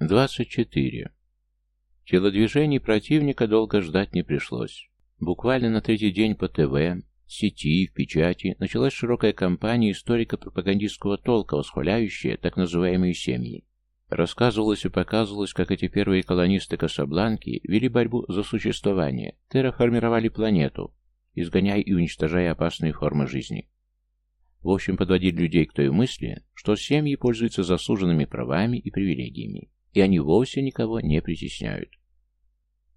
24. Телодвижений противника долго ждать не пришлось. Буквально на третий день по ТВ, сети, в печати началась широкая кампания историко-пропагандистского толка, восхваляющая так называемые семьи. Рассказывалось и показывалось, как эти первые колонисты Касабланки вели борьбу за существование, терраформировали планету, изгоняя и уничтожая опасные формы жизни. В общем, подводили людей к той мысли, что семьи пользуются заслуженными правами и привилегиями, и они вовсе никого не притесняют.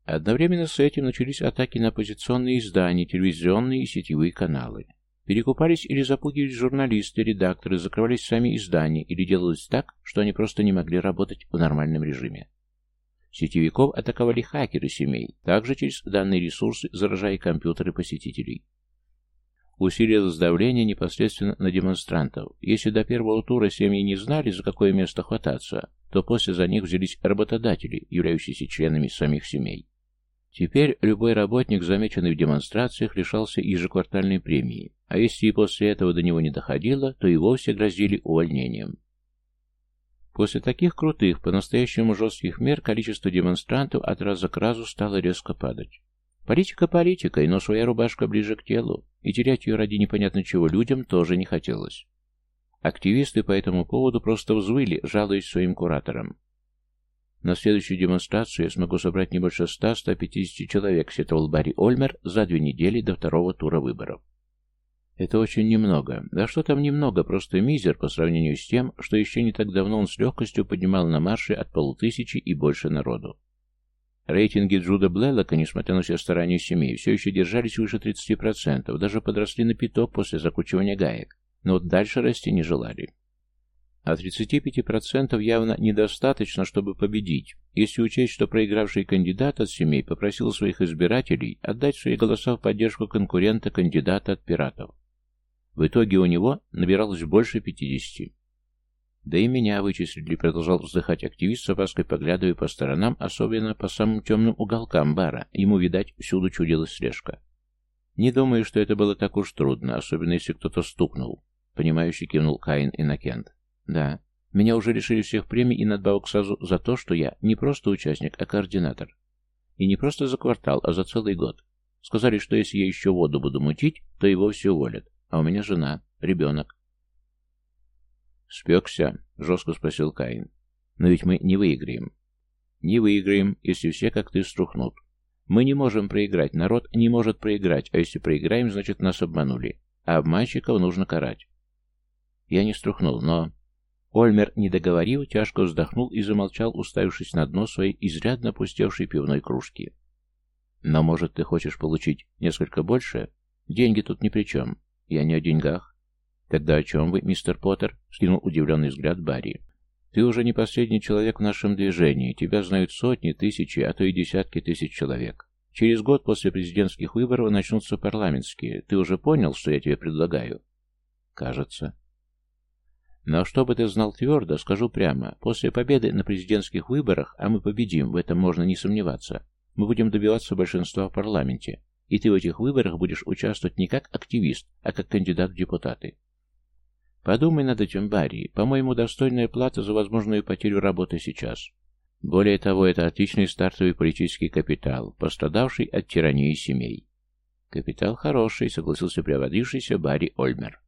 Одновременно с этим начались атаки на оппозиционные издания, телевизионные и сетевые каналы. Перекупались или запугивались журналисты, редакторы, закрывались сами издания или делалось так, что они просто не могли работать в нормальном режиме. Сетевиков атаковали хакеры семей, также через данные ресурсы заражая компьютеры посетителей. Усилилось давление непосредственно на демонстрантов. Если до первого тура семьи не знали, за какое место хвататься, то после за них взялись работодатели, являющиеся членами самих семей. Теперь любой работник, замеченный в демонстрациях, лишался ежеквартальной премии, а если и после этого до него не доходило, то и вовсе грозили увольнением. После таких крутых, по-настоящему жестких мер количество демонстрантов от раза к разу стало резко падать. Политика политикой, но своя рубашка ближе к телу, и терять ее ради непонятно чего людям тоже не хотелось. Активисты по этому поводу просто взвыли, жалуясь своим кураторам. На следующую демонстрацию я смогу собрать не больше 100-150 человек, сетовал Барри Ольмер за две недели до второго тура выборов. Это очень немного. Да что там немного, просто мизер по сравнению с тем, что еще не так давно он с легкостью поднимал на марше от полутысячи и больше народу. Рейтинги Джуда Блэллока, несмотря на все старания семей, все еще держались выше 30%, даже подросли на пяток после закручивания гаек, но вот дальше расти не желали. А 35% явно недостаточно, чтобы победить, если учесть, что проигравший кандидат от семей попросил своих избирателей отдать свои голоса в поддержку конкурента-кандидата от пиратов. В итоге у него набиралось больше 50. Да и меня вычислили, продолжал вздыхать активист, с опаской поглядывая по сторонам, особенно по самым темным уголкам бара. Ему, видать, всюду чудилась слежка. Не думаю, что это было так уж трудно, особенно если кто-то стукнул. Понимающий кивнул Каин Иннокент. Да, меня уже лишили всех премий и надбавок сразу за то, что я не просто участник, а координатор. И не просто за квартал, а за целый год. Сказали, что если я еще воду буду мутить, то и вовсе уволят. А у меня жена, ребенок. «Спекся?» — жестко спросил Каин. «Но ведь мы не выиграем». «Не выиграем, если все, как ты, струхнут. Мы не можем проиграть, народ не может проиграть, а если проиграем, значит нас обманули. А обманщиков нужно карать». Я не струхнул, но... Ольмер, не договорив, тяжко вздохнул и замолчал, уставившись на дно своей изрядно опустевшей пивной кружки. «Но, может, ты хочешь получить несколько больше? Деньги тут ни при чем. Я не о деньгах». «Тогда о чем вы, мистер Поттер?» — скинул удивленный взгляд Барри. «Ты уже не последний человек в нашем движении. Тебя знают сотни, тысячи, а то и десятки тысяч человек. Через год после президентских выборов начнутся парламентские. Ты уже понял, что я тебе предлагаю?» «Кажется». Но чтобы ты знал твердо, скажу прямо, после победы на президентских выборах, а мы победим, в этом можно не сомневаться, мы будем добиваться большинства в парламенте, и ты в этих выборах будешь участвовать не как активист, а как кандидат в депутаты. Подумай над этим, Барри. По-моему, достойная плата за возможную потерю работы сейчас. Более того, это отличный стартовый политический капитал, пострадавший от тирании семей. Капитал хороший, согласился приободрившийся Барри Ольмер.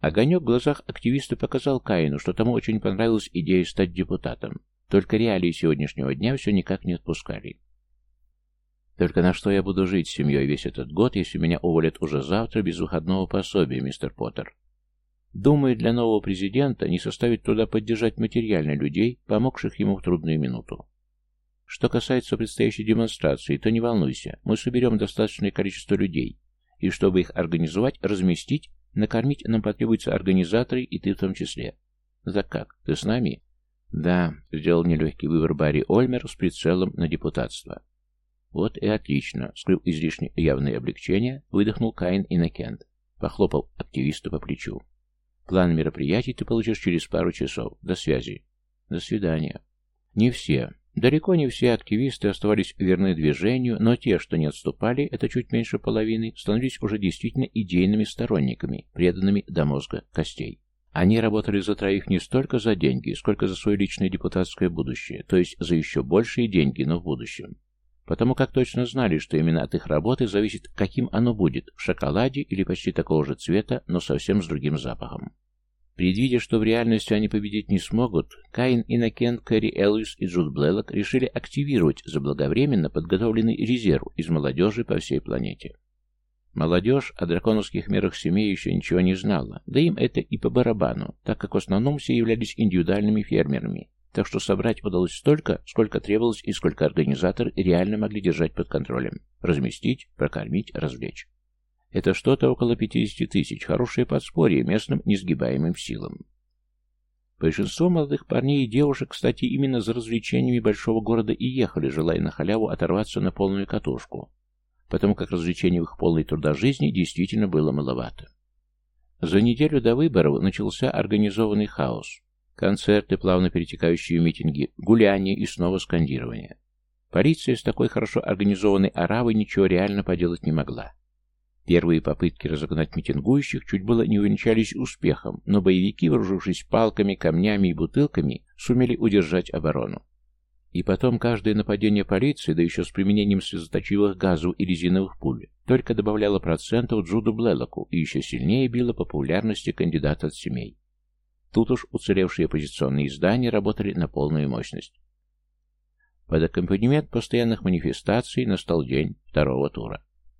Огонек в глазах активиста показал Каину, что тому очень понравилась идея стать депутатом. Только реалии сегодняшнего дня все никак не отпускали. Только на что я буду жить с семьей весь этот год, если меня уволят уже завтра без выходного пособия, мистер Поттер? Думаю, для нового президента не составит труда поддержать материально людей, помогших ему в трудную минуту. Что касается предстоящей демонстрации, то не волнуйся, мы соберем достаточное количество людей, и чтобы их организовать, разместить, Накормить нам потребуются организаторы, и ты в том числе. За как? Ты с нами? Да, сделал нелегкий выбор Барри Ольмер с прицелом на депутатство. Вот и отлично. Скрыв излишне явное облегчение, выдохнул Каин Иннокент. Похлопал активиста по плечу. План мероприятий ты получишь через пару часов. До связи. До свидания. Не все. Далеко не все активисты оставались верны движению, но те, что не отступали, это чуть меньше половины, становились уже действительно идейными сторонниками, преданными до мозга костей. Они работали за троих не столько за деньги, сколько за свое личное депутатское будущее, то есть за еще большие деньги, но в будущем. Потому как точно знали, что именно от их работы зависит, каким оно будет, в шоколаде или почти такого же цвета, но совсем с другим запахом. Предвидя, что в реальности они победить не смогут, Каин, Иннокент, Кэрри Элвис и Джуд Блэллок решили активировать заблаговременно подготовленный резерв из молодежи по всей планете. Молодежь о драконовских мерах семей еще ничего не знала, да им это и по барабану, так как в основном все являлись индивидуальными фермерами, так что собрать удалось столько, сколько требовалось и сколько организаторы реально могли держать под контролем, разместить, прокормить, развлечь. Это что-то около 50 тысяч, хорошее подспорье местным несгибаемым силам. Большинство молодых парней и девушек, кстати, именно за развлечениями большого города и ехали, желая на халяву оторваться на полную катушку, потому как развлечений в их полной труда жизни действительно было маловато. За неделю до выборов начался организованный хаос. Концерты, плавно перетекающие в митинги, гуляния и снова скандирование. Полиция с такой хорошо организованной оравой ничего реально поделать не могла. Первые попытки разогнать митингующих чуть было не увенчались успехом, но боевики, вооружившись палками, камнями и бутылками, сумели удержать оборону. И потом каждое нападение полиции, да еще с применением слезоточивых газов и резиновых пуль, только добавляло процентов Джуду Блэллоку и еще сильнее било популярности кандидата от семей. Тут уж уцелевшие оппозиционные издания работали на полную мощность. Под аккомпанемент постоянных манифестаций настал день второго тура.